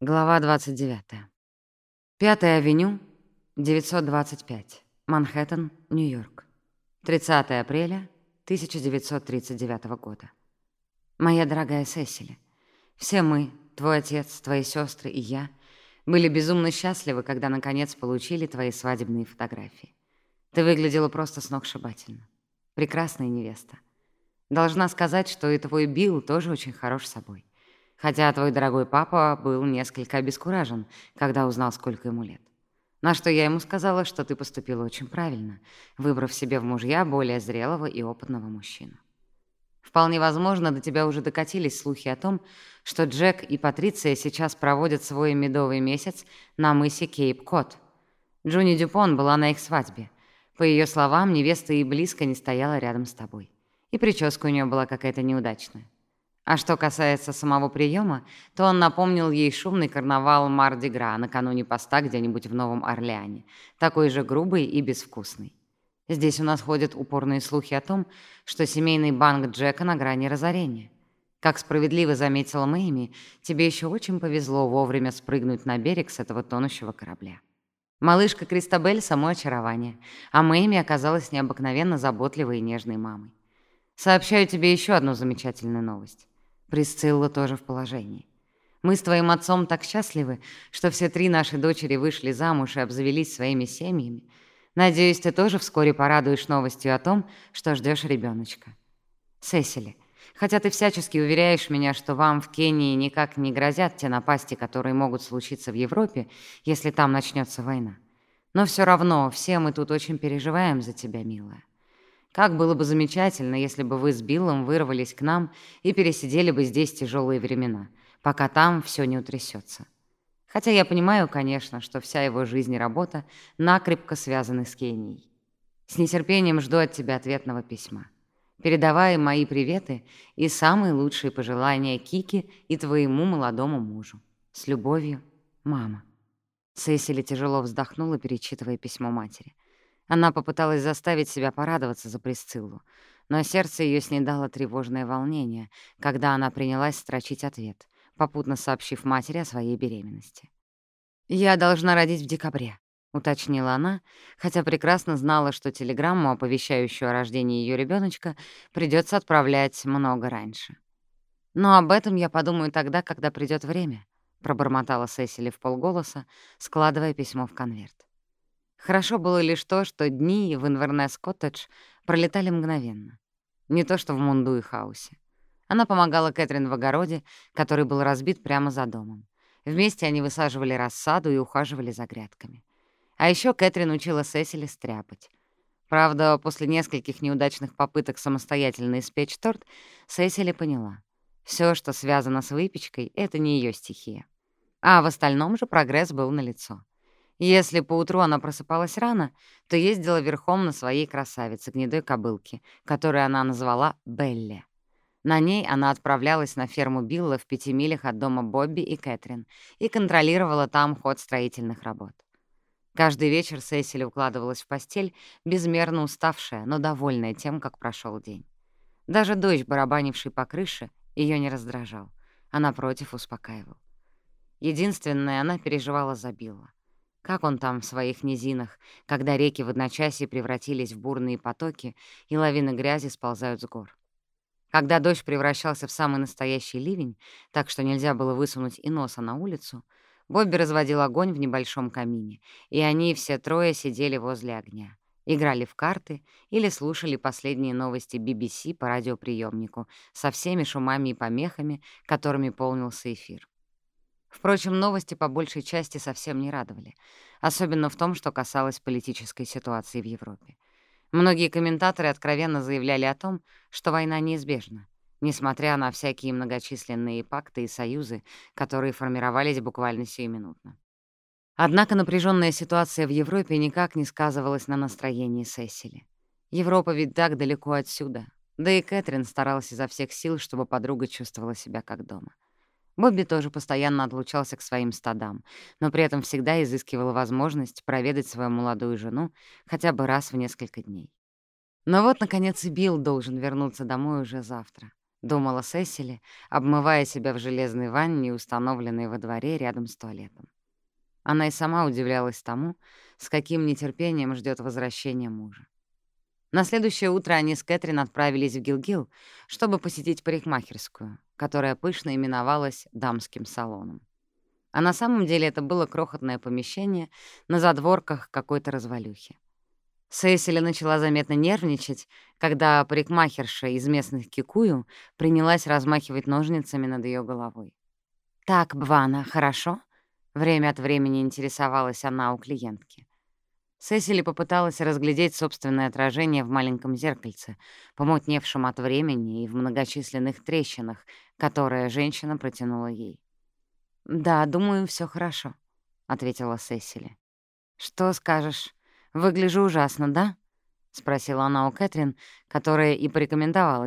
Глава 29. Пятая авеню, 925. Манхэттен, Нью-Йорк. 30 апреля 1939 года. Моя дорогая Сесили, все мы, твой отец, твои сестры и я, были безумно счастливы, когда наконец получили твои свадебные фотографии. Ты выглядела просто сногсшибательно. Прекрасная невеста. Должна сказать, что и твой Билл тоже очень хорош собой хотя твой дорогой папа был несколько обескуражен, когда узнал, сколько ему лет. На что я ему сказала, что ты поступила очень правильно, выбрав себе в мужья более зрелого и опытного мужчину. Вполне возможно, до тебя уже докатились слухи о том, что Джек и Патриция сейчас проводят свой медовый месяц на мысе Кейп-Кот. Джуни Дюпон была на их свадьбе. По ее словам, невеста и близко не стояла рядом с тобой. И прическа у нее была какая-то неудачная. А что касается самого приема, то он напомнил ей шумный карнавал Марди-Гра накануне поста где-нибудь в Новом Орлеане, такой же грубый и безвкусный. Здесь у нас ходят упорные слухи о том, что семейный банк Джека на грани разорения. Как справедливо заметила Мэйми, тебе еще очень повезло вовремя спрыгнуть на берег с этого тонущего корабля. Малышка Кристабель — само очарование, а Мэйми оказалась необыкновенно заботливой и нежной мамой. Сообщаю тебе еще одну замечательную новость. Присцилла тоже в положении. Мы с твоим отцом так счастливы, что все три наши дочери вышли замуж и обзавелись своими семьями. Надеюсь, ты тоже вскоре порадуешь новостью о том, что ждешь ребеночка. Сесили, хотя ты всячески уверяешь меня, что вам в Кении никак не грозят те напасти, которые могут случиться в Европе, если там начнется война. Но все равно все мы тут очень переживаем за тебя, милая. Как было бы замечательно, если бы вы с Биллом вырвались к нам и пересидели бы здесь тяжелые времена, пока там все не утрясется. Хотя я понимаю, конечно, что вся его жизнь и работа накрепко связаны с Кенией. С нетерпением жду от тебя ответного письма. Передавай мои приветы и самые лучшие пожелания Кике и твоему молодому мужу. С любовью, мама. Сесили тяжело вздохнула, перечитывая письмо матери. Она попыталась заставить себя порадоваться за Присциллу, но сердце ее снедало тревожное волнение, когда она принялась строчить ответ, попутно сообщив матери о своей беременности. «Я должна родить в декабре», — уточнила она, хотя прекрасно знала, что телеграмму, оповещающую о рождении ее ребеночка, придется отправлять много раньше. «Но об этом я подумаю тогда, когда придет время», — пробормотала Сесили в полголоса, складывая письмо в конверт. Хорошо было лишь то, что дни в Иванвернес Коттедж пролетали мгновенно. Не то что в Мунду и хаосе. Она помогала Кэтрин в огороде, который был разбит прямо за домом. Вместе они высаживали рассаду и ухаживали за грядками. А еще Кэтрин учила Сесили стряпать. Правда, после нескольких неудачных попыток самостоятельно испечь торт, Сесили поняла. все, что связано с выпечкой, — это не ее стихия. А в остальном же прогресс был налицо. лицо. Если поутру она просыпалась рано, то ездила верхом на своей красавице, гнедой кобылке, которую она назвала Белли. На ней она отправлялась на ферму Билла в пяти милях от дома Бобби и Кэтрин и контролировала там ход строительных работ. Каждый вечер Сесили укладывалась в постель, безмерно уставшая, но довольная тем, как прошел день. Даже дождь, барабанивший по крыше, ее не раздражал, а напротив успокаивал. Единственное, она переживала за Билла. Как он там в своих низинах, когда реки в одночасье превратились в бурные потоки и лавины грязи сползают с гор? Когда дождь превращался в самый настоящий ливень, так что нельзя было высунуть и носа на улицу, Бобби разводил огонь в небольшом камине, и они все трое сидели возле огня, играли в карты или слушали последние новости BBC по радиоприемнику со всеми шумами и помехами, которыми полнился эфир. Впрочем, новости по большей части совсем не радовали, особенно в том, что касалось политической ситуации в Европе. Многие комментаторы откровенно заявляли о том, что война неизбежна, несмотря на всякие многочисленные пакты и союзы, которые формировались буквально сиюминутно. Однако напряженная ситуация в Европе никак не сказывалась на настроении Сесили. Европа ведь так далеко отсюда, да и Кэтрин старалась изо всех сил, чтобы подруга чувствовала себя как дома. Бобби тоже постоянно отлучался к своим стадам, но при этом всегда изыскивал возможность проведать свою молодую жену хотя бы раз в несколько дней. Но вот, наконец, и Билл должен вернуться домой уже завтра, думала Сесили, обмывая себя в железной ванне, установленной во дворе рядом с туалетом. Она и сама удивлялась тому, с каким нетерпением ждет возвращения мужа. На следующее утро они с Кэтрин отправились в Гилгил, чтобы посетить парикмахерскую, которая пышно именовалась дамским салоном. А на самом деле это было крохотное помещение на задворках какой-то развалюхи. Сесили начала заметно нервничать, когда парикмахерша из местных кикую принялась размахивать ножницами над ее головой. «Так, Бвана, хорошо?» — время от времени интересовалась она у клиентки. Сесили попыталась разглядеть собственное отражение в маленьком зеркальце, помутневшем от времени и в многочисленных трещинах, которые женщина протянула ей. «Да, думаю, все хорошо», — ответила Сесили. «Что скажешь? Выгляжу ужасно, да?» — спросила она у Кэтрин, которая и порекомендовала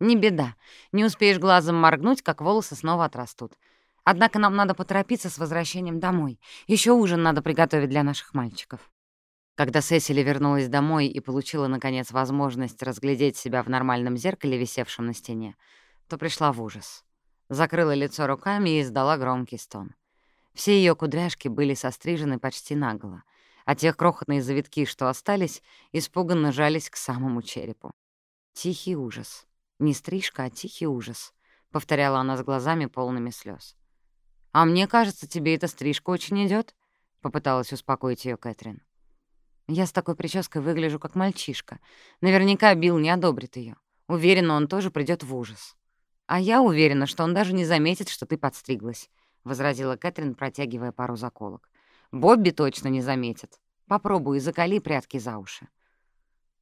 ей этого мастера. «Отнюдь. По-моему, хорошая стрижка». «Но так коротко». «Не беда. Не успеешь глазом моргнуть, как волосы снова отрастут. Однако нам надо поторопиться с возвращением домой. Еще ужин надо приготовить для наших мальчиков». Когда Сесили вернулась домой и получила, наконец, возможность разглядеть себя в нормальном зеркале, висевшем на стене, то пришла в ужас. Закрыла лицо руками и издала громкий стон. Все ее кудряшки были сострижены почти наголо, а те крохотные завитки, что остались, испуганно жались к самому черепу. Тихий ужас. Не стрижка, а тихий ужас, — повторяла она с глазами полными слез. «А мне кажется, тебе эта стрижка очень идет, попыталась успокоить ее Кэтрин. «Я с такой прической выгляжу, как мальчишка. Наверняка Билл не одобрит ее. Уверена, он тоже придет в ужас». «А я уверена, что он даже не заметит, что ты подстриглась», — возразила Кэтрин, протягивая пару заколок. «Бобби точно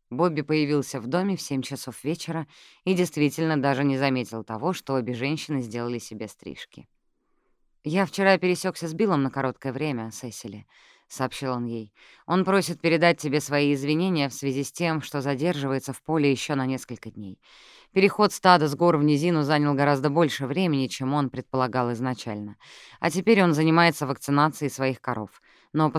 не заметит. Попробуй и заколи прятки за уши». Бобби появился в доме в 7 часов вечера и действительно даже не заметил того, что обе женщины сделали себе стрижки. «Я вчера пересекся с Биллом на короткое время, Сесили», — сообщил он ей. «Он просит передать тебе свои извинения в связи с тем, что задерживается в поле еще на несколько дней. Переход стада с гор в низину занял гораздо больше времени, чем он предполагал изначально. А теперь он занимается вакцинацией своих коров. Но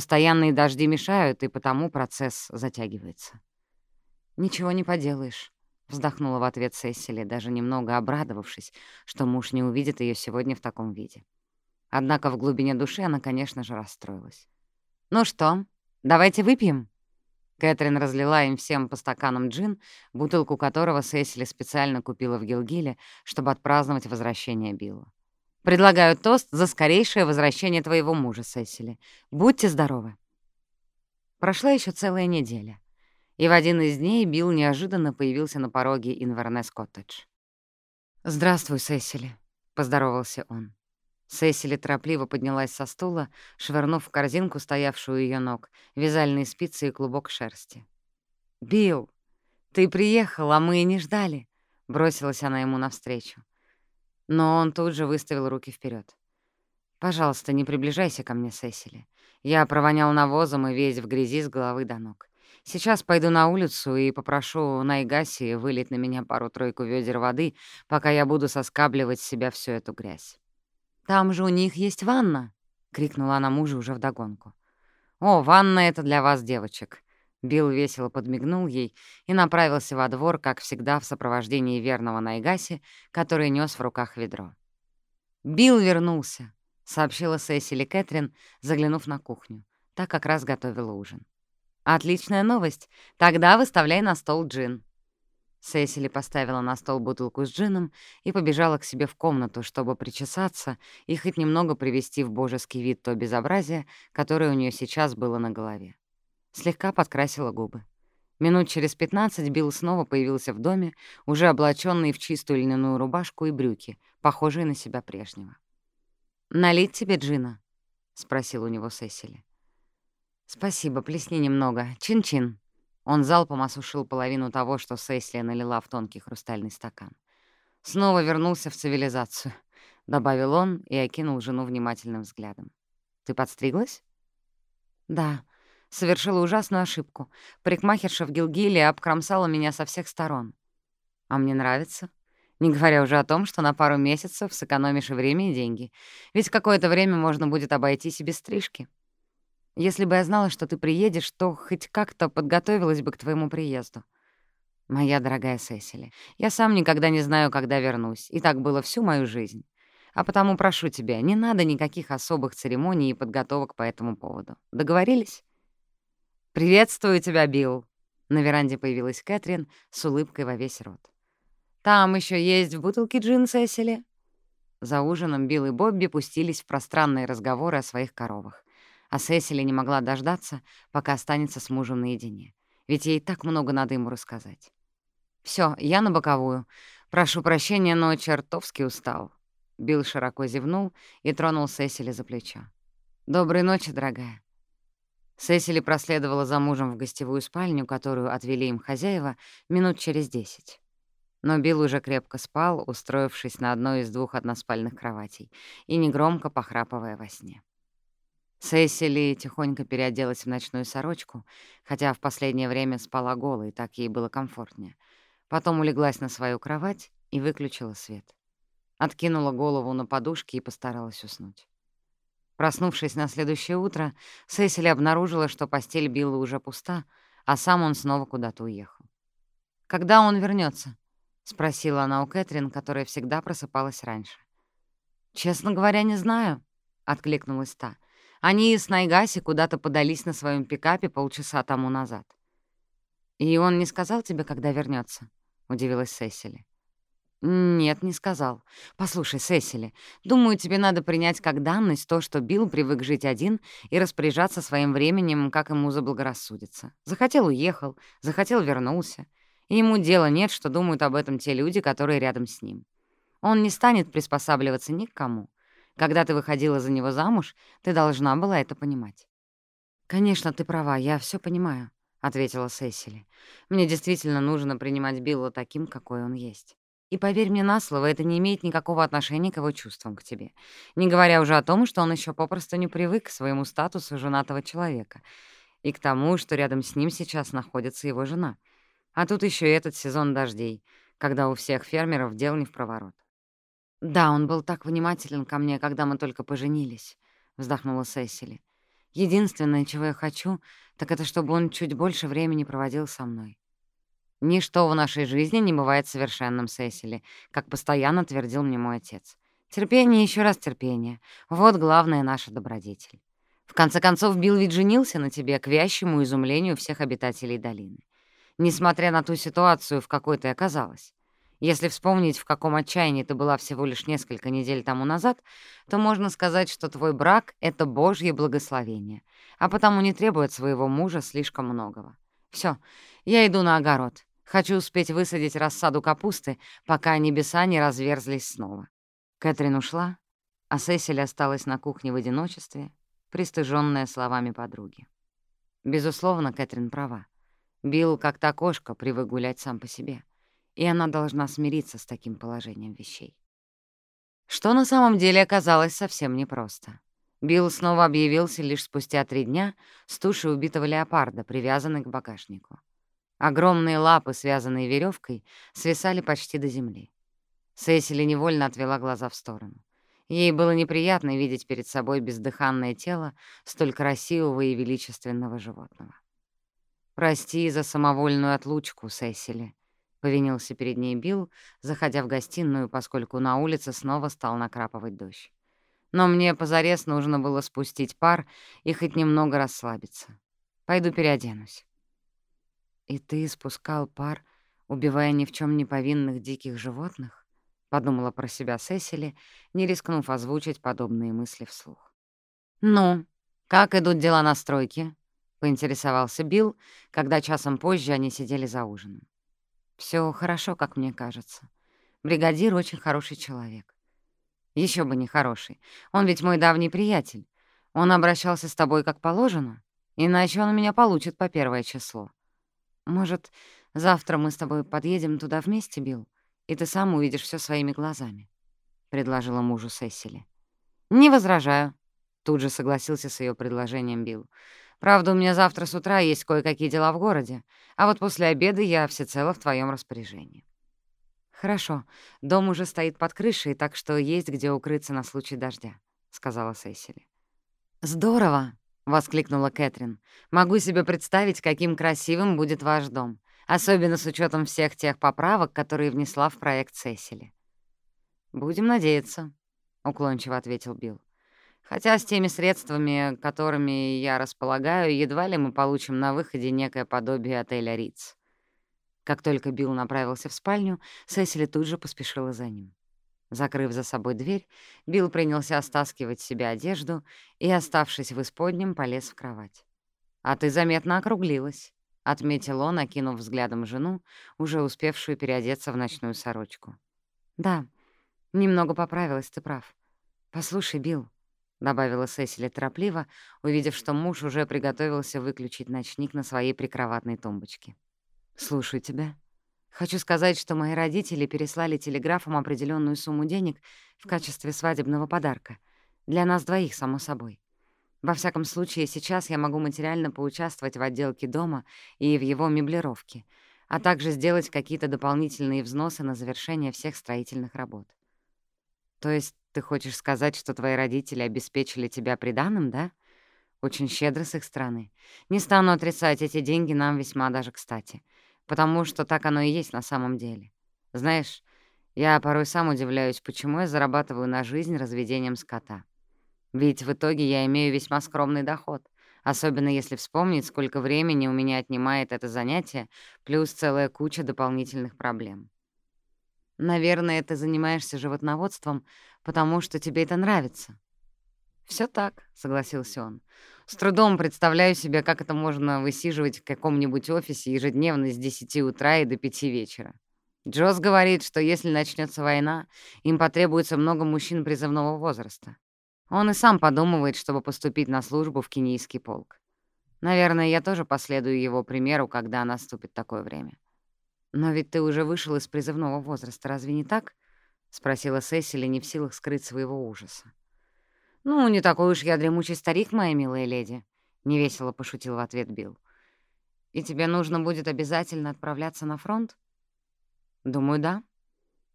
постоянные дожди мешают, и потому процесс затягивается». «Ничего не поделаешь», — вздохнула в ответ Сесили, даже немного обрадовавшись, что муж не увидит ее сегодня в таком виде. Однако в глубине души она, конечно же, расстроилась. «Ну что, давайте выпьем?» Кэтрин разлила им всем по стаканам джин, бутылку которого Сесили специально купила в Гилгиле, чтобы отпраздновать возвращение Билла. «Предлагаю тост за скорейшее возвращение твоего мужа, Сесили. Будьте здоровы!» Прошла еще целая неделя и в один из дней Билл неожиданно появился на пороге Инвернес-коттедж. «Здравствуй, Сесили», — поздоровался он. Сесили торопливо поднялась со стула, швырнув в корзинку, стоявшую у ее ног, вязальные спицы и клубок шерсти. «Билл, ты приехал, а мы и не ждали», — бросилась она ему навстречу. Но он тут же выставил руки вперед. «Пожалуйста, не приближайся ко мне, Сесили. Я провонял навозом и весь в грязи с головы до ног. Сейчас пойду на улицу и попрошу Найгаси вылить на меня пару-тройку ведер воды, пока я буду соскабливать с себя всю эту грязь. «Там же у них есть ванна!» — крикнула она мужу уже вдогонку. «О, ванна — это для вас, девочек!» Билл весело подмигнул ей и направился во двор, как всегда, в сопровождении верного Найгаси, который нес в руках ведро. «Билл вернулся», — сообщила Сесили Кэтрин, заглянув на кухню. Так как раз готовила ужин. «Отличная новость. Тогда выставляй на стол джин». Сесили поставила на стол бутылку с джином и побежала к себе в комнату, чтобы причесаться и хоть немного привести в божеский вид то безобразие, которое у нее сейчас было на голове. Слегка подкрасила губы. Минут через пятнадцать Билл снова появился в доме, уже облаченный в чистую льняную рубашку и брюки, похожие на себя прежнего. «Налить тебе джина?» — спросил у него Сесили. «Спасибо, плесни немного. Чин-чин». Он залпом осушил половину того, что Сеслия налила в тонкий хрустальный стакан. «Снова вернулся в цивилизацию», — добавил он и окинул жену внимательным взглядом. «Ты подстриглась?» «Да, совершила ужасную ошибку. Парикмахерша в Гилгиле обкромсала меня со всех сторон. А мне нравится. Не говоря уже о том, что на пару месяцев сэкономишь и время, и деньги. Ведь какое-то время можно будет обойтись и без стрижки». Если бы я знала, что ты приедешь, то хоть как-то подготовилась бы к твоему приезду. Моя дорогая Сесили, я сам никогда не знаю, когда вернусь, и так было всю мою жизнь. А потому прошу тебя, не надо никаких особых церемоний и подготовок по этому поводу. Договорились? «Приветствую тебя, Билл!» На веранде появилась Кэтрин с улыбкой во весь рот. «Там еще есть в бутылке джин, Сесили?» За ужином Билл и Бобби пустились в пространные разговоры о своих коровах, а Сесили не могла дождаться, пока останется с мужем наедине, ведь ей так много надо ему рассказать. Все, я на боковую. Прошу прощения, но чертовски устал». Билл широко зевнул и тронул Сесили за плечо. «Доброй ночи, дорогая». Сесили проследовала за мужем в гостевую спальню, которую отвели им хозяева, минут через десять. Но Билл уже крепко спал, устроившись на одной из двух односпальных кроватей и негромко похрапывая во сне. Сесили тихонько переоделась в ночную сорочку, хотя в последнее время спала голой, так ей было комфортнее — Потом улеглась на свою кровать и выключила свет. Откинула голову на подушке и постаралась уснуть. Проснувшись на следующее утро, Сесили обнаружила, что постель Билла уже пуста, а сам он снова куда-то уехал. «Когда он вернется? спросила она у Кэтрин, которая всегда просыпалась раньше. «Честно говоря, не знаю», — откликнулась та. «Они с Найгаси куда-то подались на своем пикапе полчаса тому назад». «И он не сказал тебе, когда вернется? удивилась Сесили. «Нет, не сказал. Послушай, Сесили, думаю, тебе надо принять как данность то, что Билл привык жить один и распоряжаться своим временем, как ему заблагорассудится. Захотел — уехал, захотел — вернулся. И ему дела нет, что думают об этом те люди, которые рядом с ним. Он не станет приспосабливаться ни к кому. Когда ты выходила за него замуж, ты должна была это понимать». «Конечно, ты права, я все понимаю», — ответила Сесили. «Мне действительно нужно принимать Билла таким, какой он есть. И поверь мне на слово, это не имеет никакого отношения к его чувствам к тебе. Не говоря уже о том, что он еще попросту не привык к своему статусу женатого человека и к тому, что рядом с ним сейчас находится его жена. А тут еще и этот сезон дождей, когда у всех фермеров дел не в проворот. «Да, он был так внимателен ко мне, когда мы только поженились», — вздохнула Сесили. «Единственное, чего я хочу, так это чтобы он чуть больше времени проводил со мной. Ничто в нашей жизни не бывает совершенным, Сесили, как постоянно твердил мне мой отец. Терпение, еще раз терпение. Вот главная наша добродетель. В конце концов, Билл ведь женился на тебе к вящему изумлению всех обитателей долины. Несмотря на ту ситуацию, в какой ты оказалась. Если вспомнить, в каком отчаянии ты была всего лишь несколько недель тому назад, то можно сказать, что твой брак — это Божье благословение, а потому не требует своего мужа слишком многого. Все, я иду на огород. Хочу успеть высадить рассаду капусты, пока небеса не разверзлись снова. Кэтрин ушла, а Сесиль осталась на кухне в одиночестве, пристыженная словами подруги. Безусловно, Кэтрин права. Билл, как та кошка, привык гулять сам по себе — и она должна смириться с таким положением вещей. Что на самом деле оказалось совсем непросто. Билл снова объявился лишь спустя три дня с тушей убитого леопарда, привязанной к багажнику. Огромные лапы, связанные веревкой, свисали почти до земли. Сесили невольно отвела глаза в сторону. Ей было неприятно видеть перед собой бездыханное тело столь красивого и величественного животного. «Прости за самовольную отлучку, Сесили», — повинился перед ней Билл, заходя в гостиную, поскольку на улице снова стал накрапывать дождь. «Но мне позарез нужно было спустить пар и хоть немного расслабиться. Пойду переоденусь». «И ты спускал пар, убивая ни в чем не повинных диких животных?» — подумала про себя Сесили, не рискнув озвучить подобные мысли вслух. «Ну, как идут дела на стройке?» — поинтересовался Билл, когда часом позже они сидели за ужином. Все хорошо, как мне кажется. Бригадир очень хороший человек. Еще бы не хороший. Он ведь мой давний приятель. Он обращался с тобой как положено, иначе он у меня получит по первое число. Может, завтра мы с тобой подъедем туда вместе, Билл, и ты сам увидишь все своими глазами», — предложила мужу Сесили. «Не возражаю», — тут же согласился с ее предложением Билл. Правда, у меня завтра с утра есть кое-какие дела в городе, а вот после обеда я всецело в твоем распоряжении». «Хорошо, дом уже стоит под крышей, так что есть где укрыться на случай дождя», — сказала Сесили. «Здорово!» — воскликнула Кэтрин. «Могу себе представить, каким красивым будет ваш дом, особенно с учетом всех тех поправок, которые внесла в проект Сесили». «Будем надеяться», — уклончиво ответил Билл. «Хотя с теми средствами, которыми я располагаю, едва ли мы получим на выходе некое подобие отеля Риц». Как только Билл направился в спальню, Сесили тут же поспешила за ним. Закрыв за собой дверь, Билл принялся стаскивать себе одежду и, оставшись в исподнем, полез в кровать. «А ты заметно округлилась», — отметил он, окинув взглядом жену, уже успевшую переодеться в ночную сорочку. «Да, немного поправилась, ты прав. Послушай, Билл», — добавила Сесили торопливо, увидев, что муж уже приготовился выключить ночник на своей прикроватной тумбочке. «Слушаю тебя», Хочу сказать, что мои родители переслали телеграфом определенную сумму денег в качестве свадебного подарка. Для нас двоих, само собой. Во всяком случае, сейчас я могу материально поучаствовать в отделке дома и в его меблировке, а также сделать какие-то дополнительные взносы на завершение всех строительных работ. То есть ты хочешь сказать, что твои родители обеспечили тебя приданым, да? Очень щедро с их стороны. Не стану отрицать, эти деньги нам весьма даже кстати — потому что так оно и есть на самом деле. Знаешь, я порой сам удивляюсь, почему я зарабатываю на жизнь разведением скота. Ведь в итоге я имею весьма скромный доход, особенно если вспомнить, сколько времени у меня отнимает это занятие, плюс целая куча дополнительных проблем. Наверное, ты занимаешься животноводством, потому что тебе это нравится. Все так», — согласился он. С трудом представляю себе, как это можно высиживать в каком-нибудь офисе ежедневно с 10 утра и до 5 вечера. Джосс говорит, что если начнется война, им потребуется много мужчин призывного возраста. Он и сам подумывает, чтобы поступить на службу в кенийский полк. Наверное, я тоже последую его примеру, когда наступит такое время. «Но ведь ты уже вышел из призывного возраста, разве не так?» — спросила Сесили, не в силах скрыть своего ужаса. «Ну, не такой уж я дремучий старик, моя милая леди», — невесело пошутил в ответ Билл. «И тебе нужно будет обязательно отправляться на фронт?» «Думаю, да.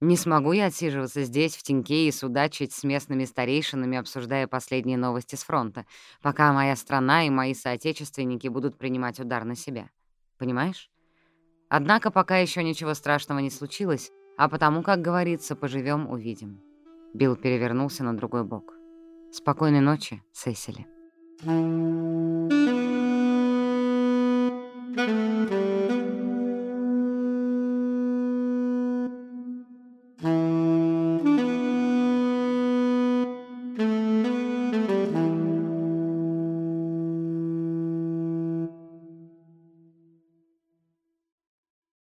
Не смогу я отсиживаться здесь, в теньке, и судачить с местными старейшинами, обсуждая последние новости с фронта, пока моя страна и мои соотечественники будут принимать удар на себя. Понимаешь? Однако пока еще ничего страшного не случилось, а потому, как говорится, поживем — увидим. Билл перевернулся на другой бок. Спокойной ночи, Сесили. Thank you.